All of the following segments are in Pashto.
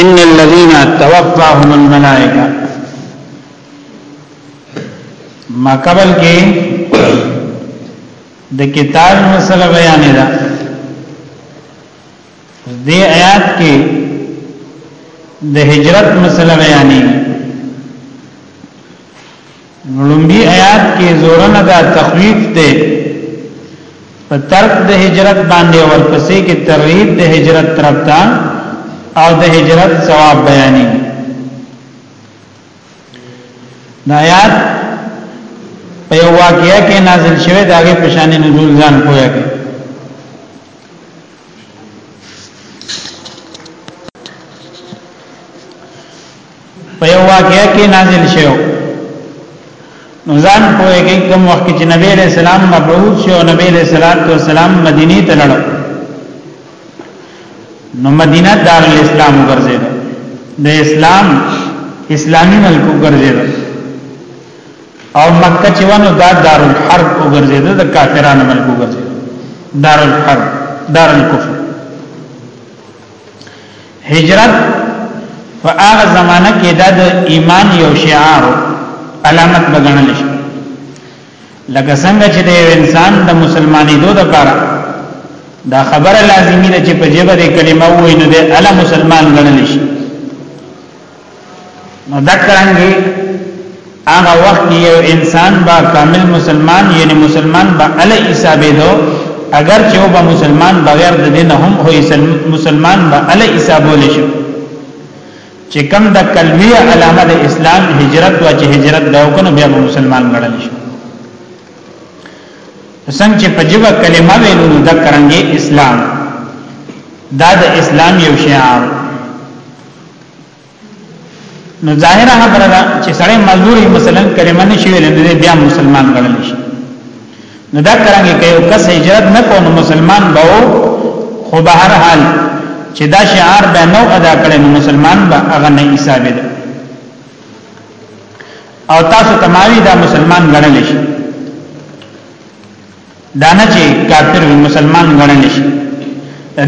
ان الذين توفاهم الملائکه ما قبل کې د کتاب مسله بیان ده د آیات کې د هجرت مسله بیانې لومبي آیات کې زورنه دا تخویف دی په ترک د هجرت باندې ورپسې کې ترغیب د هجرت طرف ته او د هجرت ثواب بیانې دا آیات په یو واقعیا کې نازل شوه داګه پشان نزول ځان کوی په یو واقعیا کې نازل شوی نو ځان پوهیږي کوم وخت چې نبی علیہ السلام مبعوث شو نبی علیہ الصلوۃ والسلام مدینه ته لاړ نو مدینه دار الاسلام ګرځیدل د اسلام اسلامی ملک ګرځیدل او مکه چې ونه دا دار الحرب ګرځیدل د کافرانو ملک ګرځیدل دار الحرب دار الكفر هجرت په هغه زمانہ کې دا د ایمان یو شعار علامت بغنل شي لکه څنګه چې د انسان د مسلمانې دوه لپاره دا خبره لازمی ده چې په جبه د کلمه وای نو د الا مسلمان غنل شي نو دکرانګي هغه وخت کې یو انسان با کامل مسلمان یعنی مسلمان با ال حسابې دو اگر چې وب مسلمان بغیر د دین هم هو مسلمان با ال حسابول شي چې کم د کلمی علامه د اسلام هجرت وا چې هجرت دا وکنه بیا مسلمان ګڼل شي څنګه چې په جبه کلمه ویلو د کرانګي اسلام دا د اسلام یو شعار نو ظاهره خبره ده چې سړی مزدور مثلا کلمه نشي ویل نه بیا مسلمان ګڼل شي نو دا کرانګي کوي او کس هجرت نه کوو مسلمان به خو به هر حال چې دا شعار به نو ادا کړي نو مسلمان به هغه نه حساب ده او تاسو تماوی دا مسلمان ګڼل شي دا نه چې کافر وي مسلمان غنل شي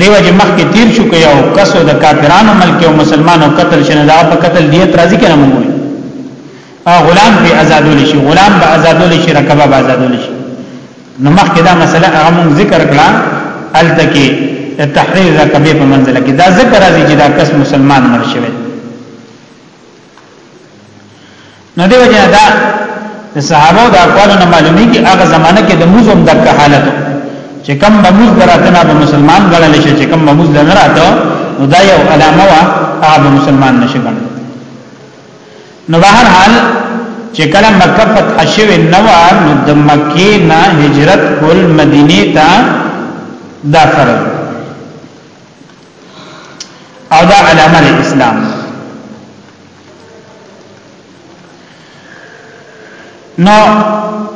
دیو چې مخکې تیر شو کې یو کسو د کافرانو ملک او مسلمانو قتل شنه دا په قتل دیت راضی کنه مونږ او غلام به آزادول شي غلام به آزادول شي رکبه به آزادول شي نو مخکې دا مسله هغه مونږ ذکر کړه التکی تحریر رکبه په منزله کې دا ذکر راځي چې دا کس مسلمان مرشوي نو دیو جنا دا صحابه دا اقوال نه معلومی کی هغه زمانہ کې د موزم دک حالت چې کم بموز دراتنا به مسلمان غړل شي چې کم بموز نه راته نو دا یو علامه وا هغه مسلمان نشي غړل نو بهر حال چې کله مکه فتح شوه نو نو د مکه نه هجرت کول مدینه ته دا فرض او دا علامه اسلام نو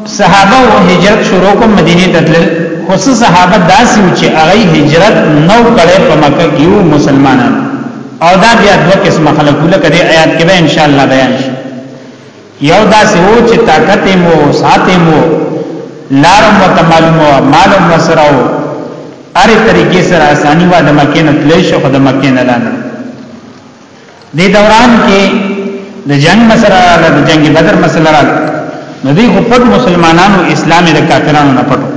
صحابه او هجرت شروع کوم مدینه ته تلل خصوص صحابه داسې و چې هغه هجرت نو کړي په مکه کې یو مسلمانان او دا بیا دوه قسم خلکو لکه د آیات کې به ان شاء الله بیان شي یو داسې وو چې طاقت مو سات مو لار مو تمالمو مال مو سره وو اره طریقې سره اساني وا د مکه نه تلې شو د مکه نه لاندې د دوران کې د جنگ مسله رااله د جنگ بدر مسله رااله نو دی خو پټ مسلمانانو اسلام د کافرانو نه پټو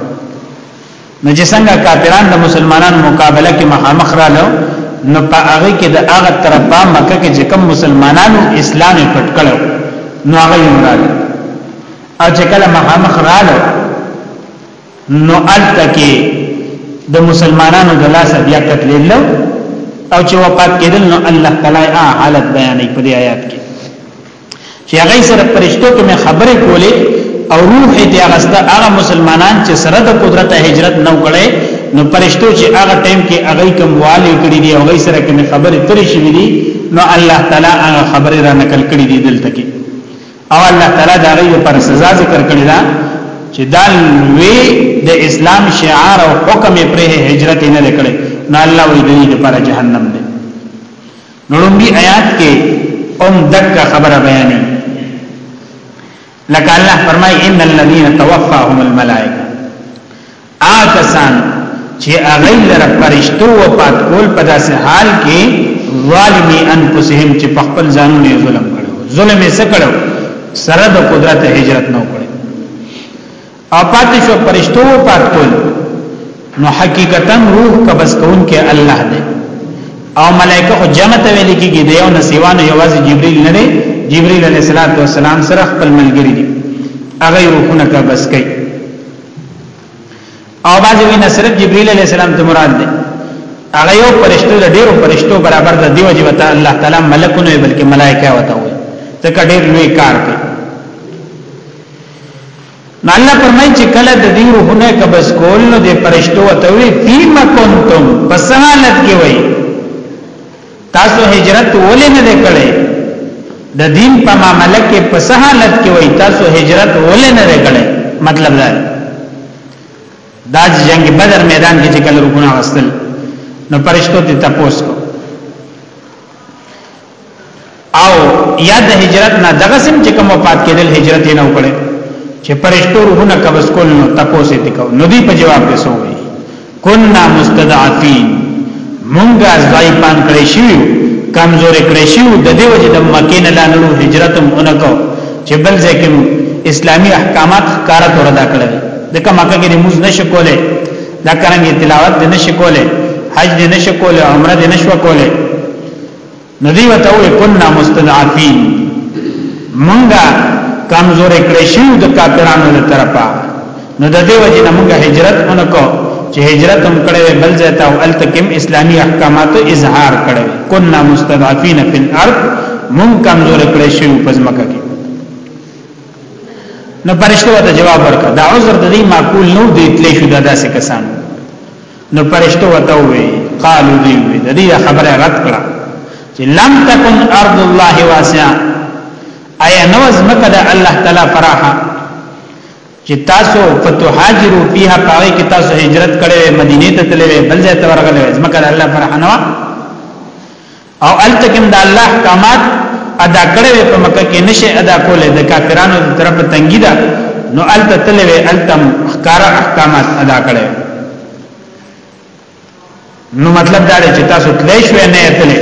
نو چې څنګه کافران د مسلمانانو مقابله کې مخامخ رالو نو په هغه کې د هغه طرفه مکه کې چې کوم مسلمانانو اسلام پټ کړو نو هغه یې راغله او چې کله مخامخ رااله نو الته کې د مسلمانانو د لاس بیا قتل له او چې وفات کېدل نو الله تعالی حالت بیانې په دې آیات کې چې هغه سره پرشتو کې مې خبرې کولې او روح دې هغه هغه مسلمانان چې سره د قدرت هجرت نو کړي نو پرشتو چې هغه ټیم کې هغه کوم والي کړی دی هغه سره کې مې خبرې ترې شي دي نو الله تعالی هغه خبرې را نقل کړې دي دلته کې او الله تعالی دا غي پر سزا ذکر کړی دا چې دا وی د اسلام شعار او حکم پر هجرت نه کړي نه الله وی دې پر جهنم دی نړمبي آیات کې اوم دک خبره بیانې لکه الله فرمای ان الذين توفاهم الملائکه آکسان چې هغه لره فرشتو وفات کول په داسې حال کې ظالمي انفسهم چې په خپل ځانونه ظلم کړو ظلم یې څه کړو سره د قدرت هجرت نو کړو او پاتې شو پرشتو پات کول نو حقیقتا روح قبض کون کې الله دی او ملائکه خو جمع ته ویل کېږي د یو نه سیوا نه یوازې جبرئیل نه دی جبرئیل علیه السلام سره خپل ملګری دی هغه روحونه قبض کوي او باځي وینا صرف جبرئیل علیه السلام ته مراد دی هغه یو پرشتو د ډیرو پرشتو برابر د دیو جوته الله تعالی ملکونه بلکې ملائکه وته وي ځکه ډیر لوی کار کوي نو الله فرمایي چې کله د دې روحونه قبض کول نو د فرشتو ته وی فیم کنتم پس حالت کې وای تاسو هجرت ولې نه وکړې د دین په معاملې کې پس حالت کې وای تاسو هجرت ولې نه وکړې مطلب دا دا جنگ بدر میدان کې چې کله روحونه واستل نو فرشتو ته تاسو او یا د هجرت نه دغه سم چې کوم وفات کېدل هجرت نه وکړي چې پرشتو روحونه قبض کول نو تاسو ته کو نو دی په جواب کې سو وي کنا مستضعفين مونږه ضعیفان کړی شو کمزور کړی شو د دې وجه د مکه نه لاندو هجرت هم اونکو چې بل ځکه اسلامی احکامات کار تر ادا کړل د کومه کې د موز نشه کوله دا کرانګي تلاوت د نشه کوله حج د نشه کوله عمره د نشه کوله نو دی وته وی كنا مستضعفين مونږه کمزور کړی شو د کافرانو له طرفه نو د دې وجه نه مونږه هجرت اونکو چې هجرت هم کړی بل ځای ته او التکم اسلامي احکامات اظهار کړی كنا مستضعفين في الارض مونږ کمزور کړی شو په ځمکه کې نو پرشتو ته جواب ورکړه دا عذر د دې معقول نو دی تلې شو دا داسې کسان نو پرشتو وته وی قالو دی وی د دې خبره رد کړه چې لم تکن ارض الله واسعه ایا نو زمکه د الله تعالی فراحه چې تاسو فتوحاجرو فيها پاره کې تاسو هجرت کړې مدینه ته تللې بل ځای ته ورغلې زمکه د الله فراحه نه او الته کوم د الله احکامات ادا کړې په مکه کې نشه ادا کولې د کافرانو د طرف تنګی ده نو الته تلوي الته ښکارا احکامات ادا کړې نو مطلب دا دی چې تاسو تلې شوې نه تلې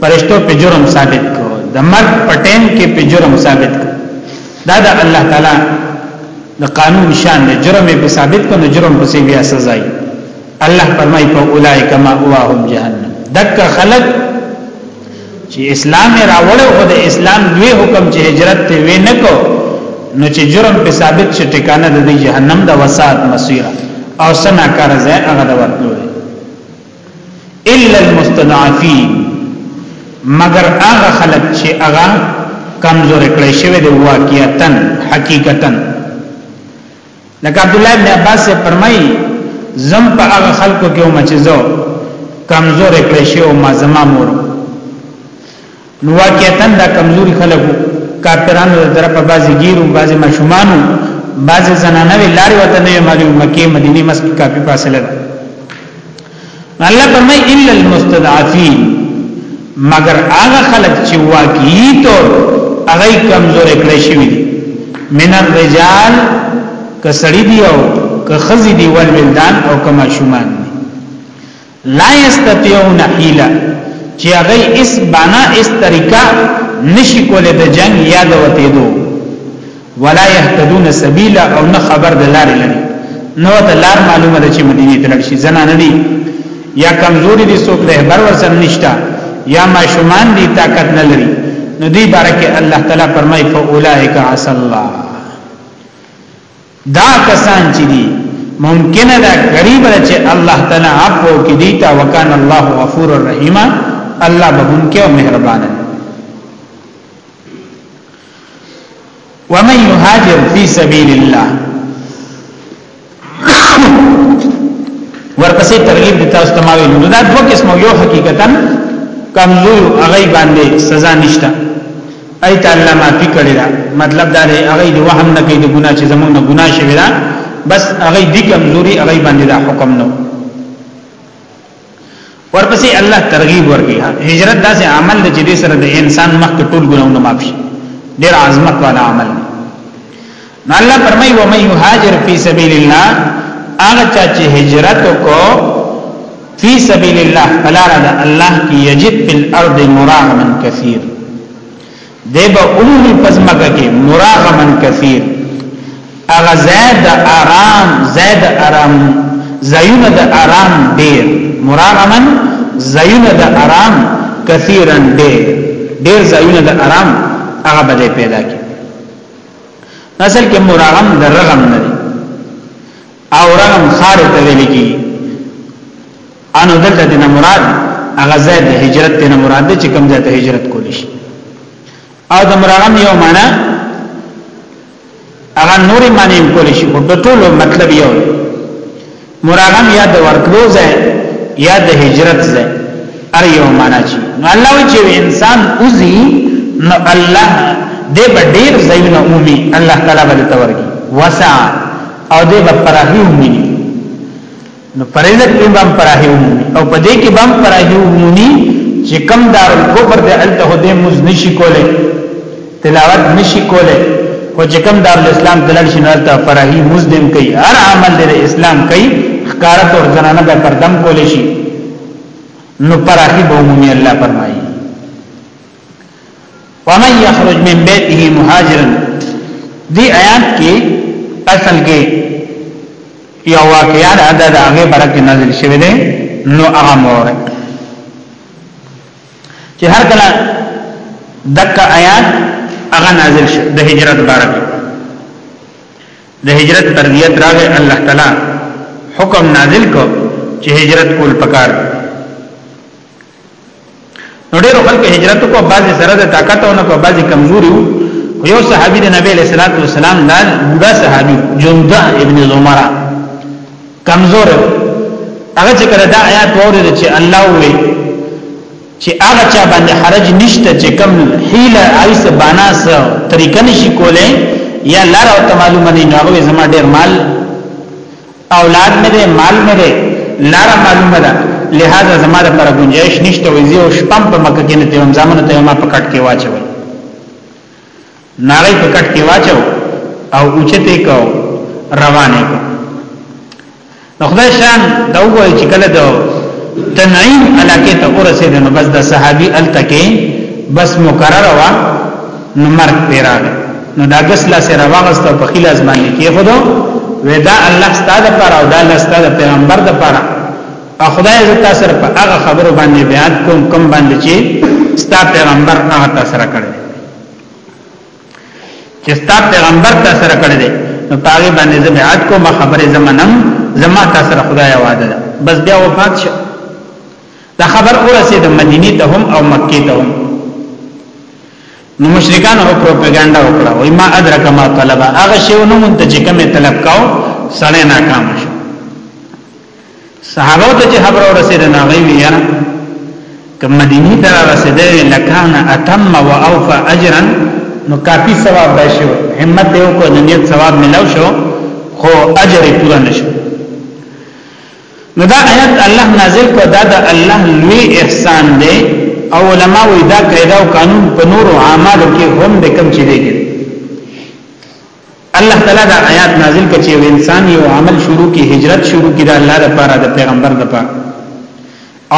پرشتو په جرم ثابت کو د مرګ پټین کې په جرم ثابت کو دا د الله تعالی د قانون شان دی جرم په ثابت کو نو جرم په سی بیا سزا الله فرمای په اولایک ما اواهم جهنم دک خلق چې اسلام راوړ او د اسلام دوی حکم چې هجرت ته وې نه کو نو چې جرم په ثابت شي ټکانه د جهنم د وسات مسیر او سنا کار زه هغه د ورتلو الا المستضعفين مگر هغه خلق چې هغه کمزور کړی شوی دی واقعیتن حقیقتن لکه عبد الله ابن عباس سے فرمایي زم په هغه خلکو کې وم چې زه کمزور کړی شو او ما زما مور نو واقعتا دا کمزوري خلکو کافرانو د طرفه بازي ګیرو بازي مشومانو بازي زنانه لاري وته نه معلومه کې مدینه مسجد کافي فاصله ده الله فرمای الا المستضعفين مگر هغه خلک چې واقعي طور هغه کمزور کړی شوی دي من الرجال کسړی دی او کخزی دی ول ولدان او کما شومان لا یستطيعون حیلا چې هغه اس بنا اس طریقہ نشي کوله د جنگ یاد وته دوه ولا يهتدون سبيلا او نه خبر د لارې لري نو د لار معلومه ده چې مدینه ته لړشي زنا نه دي یا کمزوري دي څوک رهبر ورسره نشتا یا ماشومان دي طاقت نه لري نو دی بارکه الله تعالی فرمای فاولائک عسى الله دا کسان چې دي ممکن ده غریب چې الله تعالی عفو کې دي تا وکانه الله غفور الرحیم الله بهونکه او مهربان دی ومن يهاجر في سبيل الله ورپسې ترغیب د تاسو تماوي نو دا دوه قسمه یو حقیقتا کمزور هغه باندې سزا نشته اي تعالی ما پی کړی دا مطلب دا دی هغه د وهم نه کوي د ګناه چې زمونږ نه ګناه شوی دا بس هغه دي کمزوري هغه باندې دا حکم نه ورپسې الله ترغیب ورکړي هجرت داسې عمل دی چې د سره د انسان مخ ته ټول ګناهونه معاف شي ډېر عظمت والا عمل نو الله فرمایي و من یهاجر فی سبیل الله هغه چا چې هجرت وکړو فی سبیل الله فلا رد الله کی یجد فی الارض مراغما کثیر دی به اومومی پزمکه کې مراغمن کثیر اغا زید آرام زید آرام زیون د آرام دیر مراغمن زیون د آرام کثیرن دیر دیر زیون د آرام اغا بده پیدا کی اصل کې مراغم د رغم نه او رغم خار ته ویل کی انو دلته د مراد هغه ځای د هجرت ته مراد چې کوم ځای ته هجرت کول شي او د مرغم یو معنا هغه نوري معنی کول شي او د ټولو مطلب یو مرغم یا د ورتلو ځای یا د هجرت ځای ار یو معنا چی نو الله چې انسان اوزی نو الله دې ډېر ځایونه اومي الله تعالی بل تورګي وسع او دې په پراهي ومني نو پرېزه کې به پراهي ومني او په دې کې به پراهي ومني چې کم دار الکفر دې الته دې مز نشي کوله تلاوت نشي کوله او چې کم دار الاسلام دلل شنالته پراهي مز دې کوي هر عمل دې اسلام کوي خکارت او زنانه به پردم کولې شي نو پراخي به عمومي الله فرمایي ومن يخرج من بيته مهاجرا دی آیات کې اصل کې یو واقعیا د ادا د هغه برکه نازل شوه دی نو هغه مور چې هر کله دک آیات هغه نازل شو د هجرت بارک د هجرت تربیت راغی الله تعالی حکم نازل کو چې هجرت کول پکار دی نو ډېر خلک هجرت کو بعضي سره د طاقت او نه کو بعضي کمزوري وو یو صحابي د نبی صلی الله علیه وسلم دا بوډا صحابي جنده ابن زمرہ کمزور هغه چې کړه دا آیات وره چې الله وې چې هغه چا باندې حرج نشته چې کم حیله ایس باناس طریقه نشي کولای یا لار او معلومه نه نو زما ډیر مال اولاد مې دی مال مې دی لاره معلومه ده لہذا زما د پر گنجائش نشته وي زه شپم په مکه کې نه تیم زمونه ته ما پکټ کې واچو ناغي پکټ کې واچو او اوچته کو روانه کو نو خدای شان دا وګورئ چې کله دا تنعیم علاقه ته ورسېد نو بس د صحابي التکه بس مقرره وا نو مرګ پیراله نو دا ګس لا سره واغست او په خلاص باندې کې خدو ودا الله ستاده پر او دا الله ستاده پیغمبر د پر او خدای عزت تاسو په هغه خبرو باندې بیان کوم کوم باندې چې ستا پیغمبر هغه تاسو سره کړی چې ستا پیغمبر تاسو سره کړی دی نو پاګې باندې زه بیعت کوم خبره زمنم زما تاسو سره خدای وعده ده بس بیا وفات شه دا خبر ورسېد مدینه ته هم او مکه ته هم نو مشرکان او پروپاګاندا وکړه وای ما ادرک ما طلبه هغه شیو نو مونږ چې کومه طلب کاو سړی ناکام شو صحابه ته چې خبر ورسېد نه غوي یا کوم مدینه ته رسېده لکان اتم و اوفا اجرا نو کافی ثواب بشو همت یو کو دنیت ثواب ملو شو خو اجر پورا نشو نو دا آیات الله نازل کو دا د الله لوی احسان دی او علما وی دا قاعده او قانون په نور او اعمالو کې هم د کم چي دی الله تعالی دا آیات نازل کچي او انسان یو عمل شروع کی هجرت شروع کی دا الله لپاره د پیغمبر لپاره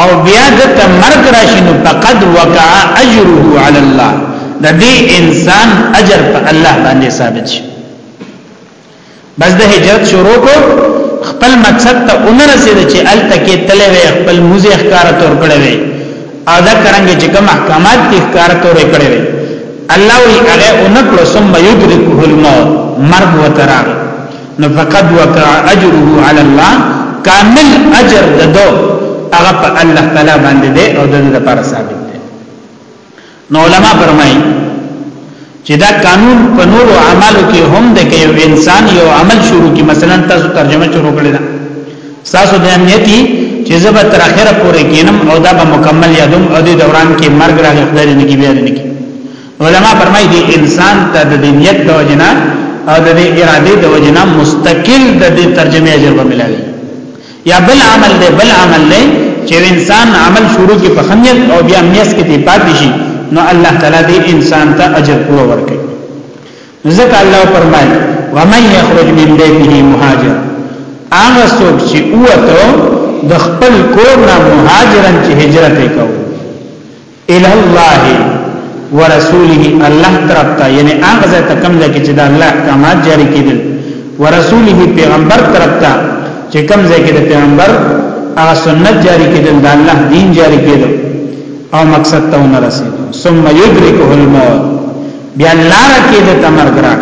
او بیا د مرګ راشي نو فقد وقع اجره علی الله د دې انسان اجر په الله باندې ثابت شي بس د هجرت شروع کو خپل مقصد ته عمر سید چې ال تکي تلې وي خپل موزه ښکار تور کړې وي او دا کرنګ چې کوم احکامات کې ښکار تور کړې وي الله وی هغه اونکړو ثم یدرکه الموت مرګ وترا نو فقد وقع اجره علی الله کامل اجر ددو هغه په الله تعالی باندې دی او دغه لپاره ثابت نو علما فرمایي چې دا قانون په نور اعمالو کې هم د کې یو انسان یو عمل شروع کی مثلا تاسو ترجمه شروع کړی دا تاسو د امنیتي چې زبر تر اخره پورې کینم او دا به مکمل یادوم او د دوران کې مرګ راغی خدای دې کې بیا دې کې علما فرمایي دي انسان ته د نیت د وجنا او د اراده د وجنا مستقل د ترجمه اجر به ملایي یا بل عمل دی بل عمل دی چې انسان عمل شروع کې په خمیت او بیا میس کې دی پاتې شي نو الله تعالی دې انسان ته اجر پوره ورکړي ځکه الله فرمایي ومن يخرج من بيته مهاجر هغه څوک چې اوته د خپل کور نه مهاجرن چې هجرت وکاو الی الله ورسوله الله طرف ته یعنی هغه ځای ته کوم ځای کې چې د الله احکامات جاری کیدل ورسوله پیغمبر طرف ته چې کوم ځای کې د پیغمبر هغه سنت جاری کیدل د الله دین جاری کیدل او مقصد ته نه رسید ثم یدرکه الموت بیا لار کې د تمر ګراګ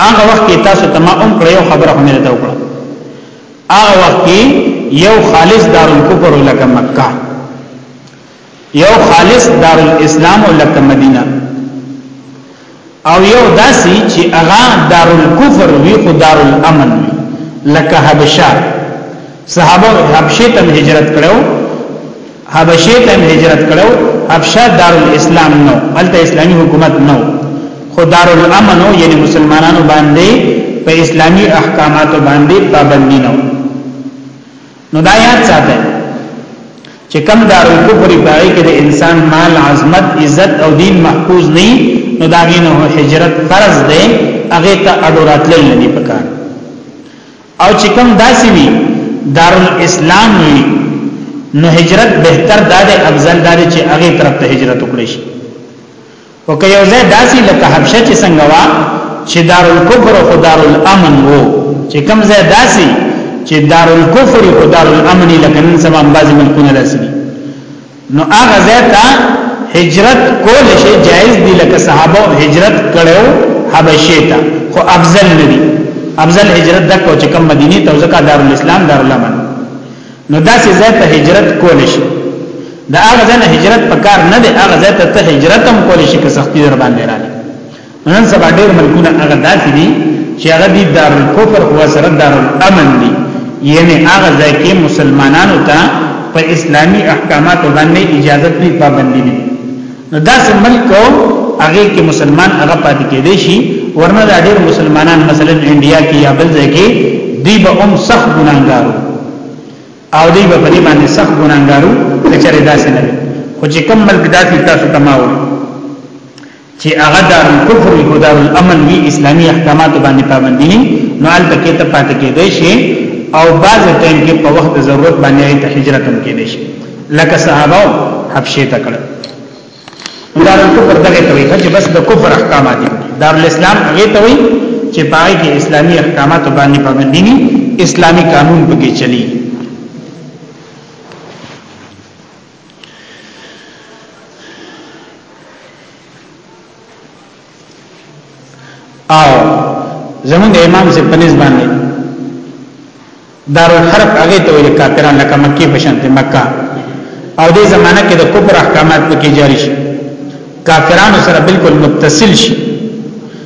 هغه وخت کې تاسو ته ما هم کړیو خبره هم نه وکړه هغه وخت کې یو خالص دارالکفر لکه مکه یو خالص دارالاسلام لکه مدینه او یو داسي چې هغه دارالکفر وی خو دارالامن وی لکه حبشه صحابه حبشه ته هجرت کړو حبشه ته هجرت کړو حبشه دارالاسلام نو الته اسلامی حکومت نو خو دارالامن یعنی مسلمانانو باندې په اسلامی احکاماتو باندې پابندی نو نو دا یاد ساته چې کم دارالکفر پای کې د انسان مال عظمت عزت او دین محفوظ نه نو دا غینه هجرت فرض دی هغه ته اډوراتل نه دی پکار او چې کوم داسې وي دارالاسلام وي نو هجرت بهتر دا دی افضل دا دی چې هغه طرف ته هجرت وکړي شي او که یو ځای داسې لکه حبشه چې څنګه وا چې دارالکفر او دارالامن وو چې کوم ځای داسې چې دارالکفر او دارالامن لکه نن سبا بعضی ملکونه داسې نو هغه ځاته هجرت کول شي جائز دي لکه صحابه هجرت کړو حبشه ته خو افضل نه دي افضل هجرت د کو چې کوم مدینه ته ځکه دارالاسلام دارالامن نو داسې ځاته هجرت کول شي دا هغه ځنه هجرت پکار نه دی هغه ځاته ته هجرت هم کول شي که سختی در باندې راځي نن سبا ډېر ملکونه هغه داسې دي چې هغه دي دارالکفر او سره دارالامن دي یعنی هغه ځای کې مسلمانانو ته په اسلامی احکاماتو باندې اجازه نه پابندي دي نو داسې ملک هغه کې مسلمان هغه پاتې کېدې شي ورنه دا ډېر مسلمانان مثلا انډیا کې یا بل ځای کې دی به هم سخت ګناګارو او دی به په دې باندې سخت ګناګارو کچره داسې نه خو چې کم ملک داسې تاسو تماو چې هغه دار الکفر وي او دار الامن وي اسلامي احکامات باندې پابندي نه نو ال تکې ته پاتې کېدې شي او بعض ټیم کې په وخت ضرورت باندې ته هجرت هم کېدې شي لکه صحابه حبشه ته کړه دار الکفر دغه ته وي چې بس د کفر احکامات دي دار الاسلام هغه ته وي چې پای کې اسلامي احکامات باندې پابندي نه اسلامي قانون پکې چلی او زمونږ امام سے پنځ باندې دار الحرب هغه ته ویل کافران لکه مکی په شان مکه او دې زمانہ کې د کفر احکامات پکې جاری شي کافرانو سره بالکل متصل شي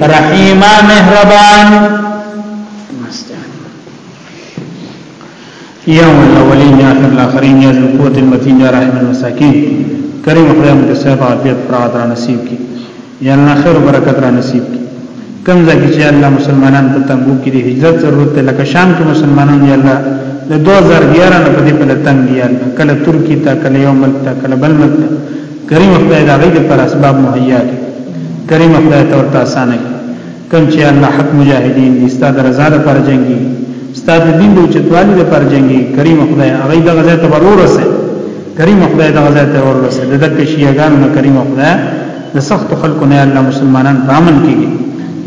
رحیمه مهربان یا الاولین یا اخر الاخرین یا ذل قوت المتین یا رحم المساکین کریم خدای مو صاحب عافیت فرات را نصیب کی یا الله خیر و برکت را نصیب کی کم ځکه چې الله مسلمانان په تنګو کې د هجرت ضرورت لکه شام کې مسلمانان یا الله د 2011 نه په دې په تنګ یا الله کله ترکی ته کله یو ملک ته کله بل ملک ته کریم خدای دا غي پر اسباب مهیا کړي کریم خدای ته ورته اسانه کړي کوم چې الله حق مجاهدین دي ستاسو رضا ده پر جنگي ستاسو دین د چتوالي ده پر جنگي کریم خدای هغه د غزا ته ورور سه کریم خدای د غزا ته ورور سه د دک شیعاګان نه کریم خدای د سخت خلکو نه الله مسلمانان پامن کیږي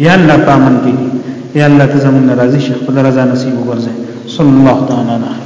یا الله پامن کیږي یا الله ته زمون ناراضي شیخ خدای رضا نصیب وګرځي صلی الله تعالی علیه